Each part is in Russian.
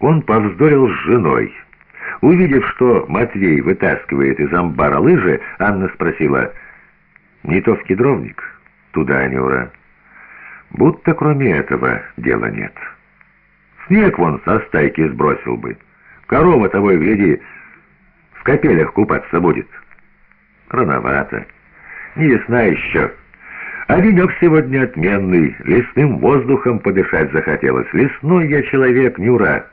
он повздорил с женой. Увидев, что Матвей вытаскивает из амбара лыжи, Анна спросила, «Не то в кедровник, туда, Нюра». Будто кроме этого дела нет. Снег вон со стайки сбросил бы. Корова того и гляди, в капелях купаться будет. Рановато. Не весна еще. А денек сегодня отменный. Лесным воздухом подышать захотелось. Лесной я человек, Нюра.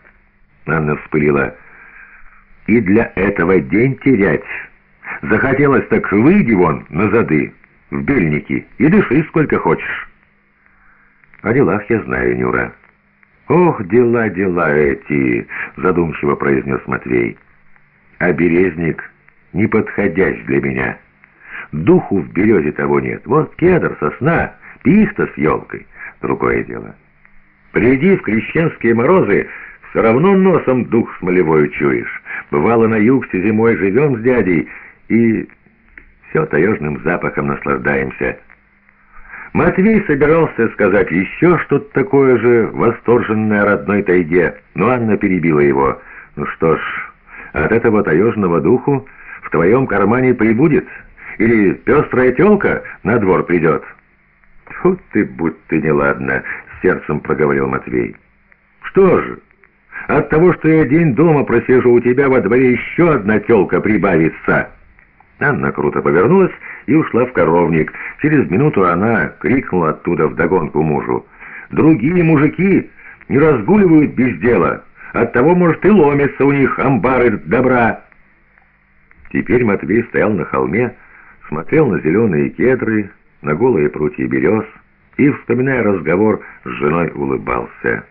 Анна вспылила. И для этого день терять. Захотелось так выйди вон на зады, в бельники, и дыши сколько хочешь. О делах я знаю, Нюра. «Ох, дела, дела эти!» — задумчиво произнес Матвей. «А березник не подходящ для меня. Духу в березе того нет. Вот кедр, сосна, пихта с елкой. Другое дело. Приди в крещенские морозы, все равно носом дух смолевой чуешь. Бывало, на югсе зимой живем с дядей, и все таежным запахом наслаждаемся». Матвей собирался сказать еще что-то такое же восторженное родной тайге, но Анна перебила его. «Ну что ж, от этого таежного духу в твоем кармане прибудет, или пестрая телка на двор придет». «Фу ты, будь ты неладна», — сердцем проговорил Матвей. «Что же, от того, что я день дома просижу у тебя во дворе еще одна телка прибавится». Анна круто повернулась и ушла в коровник. Через минуту она крикнула оттуда вдогонку мужу. «Другие мужики не разгуливают без дела. Оттого, может, и ломятся у них амбары добра». Теперь Матвей стоял на холме, смотрел на зеленые кедры, на голые прутья берез и, вспоминая разговор с женой, улыбался.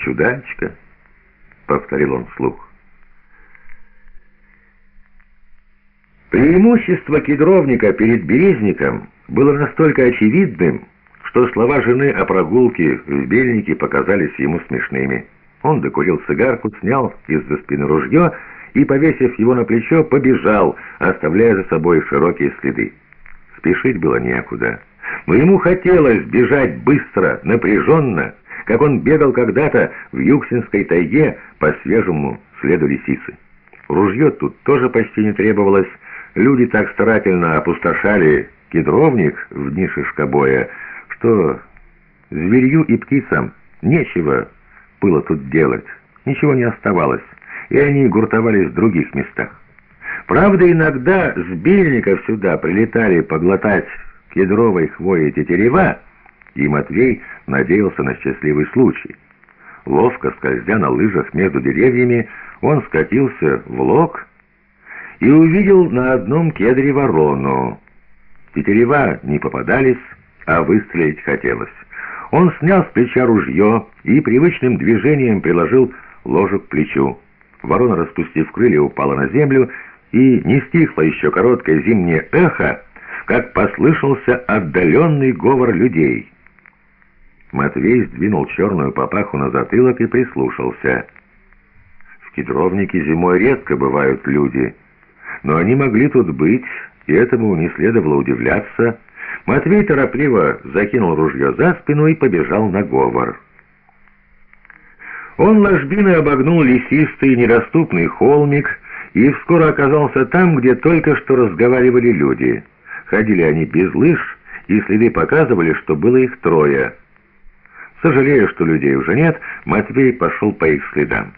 «Чудачка», — повторил он вслух. Преимущество кедровника перед березником было настолько очевидным, что слова жены о прогулке в бельнике показались ему смешными. Он докурил цигарку, снял из-за спины ружье и, повесив его на плечо, побежал, оставляя за собой широкие следы. Спешить было некуда. Но ему хотелось бежать быстро, напряженно, как он бегал когда-то в Юксинской тайге по свежему следу лисицы. Ружье тут тоже почти не требовалось, Люди так старательно опустошали кедровник в дни шишкобоя, что зверью и птицам нечего было тут делать, ничего не оставалось, и они гуртовались в других местах. Правда, иногда с бельников сюда прилетали поглотать кедровой хвои тетерева, и Матвей надеялся на счастливый случай. Ловко скользя на лыжах между деревьями, он скатился в лог и увидел на одном кедре ворону. Тетерева не попадались, а выстрелить хотелось. Он снял с плеча ружье и привычным движением приложил ложу к плечу. Ворона, распустив крылья, упала на землю, и не стихло еще короткое зимнее эхо, как послышался отдаленный говор людей. Матвей сдвинул черную папаху на затылок и прислушался. В кедровнике зимой редко бывают люди — но они могли тут быть, и этому не следовало удивляться. Матвей торопливо закинул ружье за спину и побежал на говор. Он ложбиной обогнул лесистый недоступный холмик и вскоре оказался там, где только что разговаривали люди. Ходили они без лыж, и следы показывали, что было их трое. Сожалея, что людей уже нет, Матвей пошел по их следам.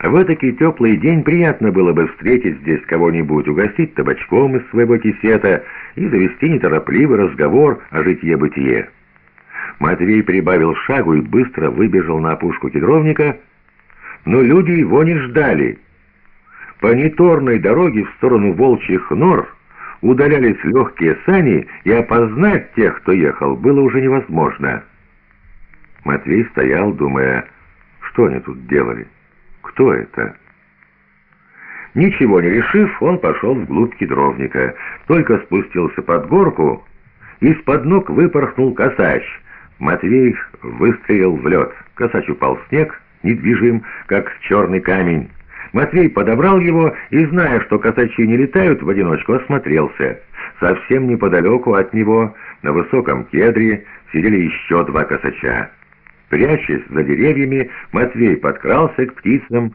В этакий теплый день приятно было бы встретить здесь кого-нибудь, угостить табачком из своего кисета и завести неторопливый разговор о житье-бытие. Матвей прибавил шагу и быстро выбежал на опушку кедровника, но люди его не ждали. По неторной дороге в сторону волчьих нор удалялись легкие сани, и опознать тех, кто ехал, было уже невозможно. Матвей стоял, думая, что они тут делали. Кто это? Ничего не решив, он пошел вглубь кедровника. Только спустился под горку, из-под ног выпорхнул косач. Матвей выстрелил в лед. Косач упал в снег, недвижим, как черный камень. Матвей подобрал его и, зная, что косачи не летают, в одиночку осмотрелся. Совсем неподалеку от него, на высоком кедре, сидели еще два косача. Прячась за деревьями, Матвей подкрался к птицам,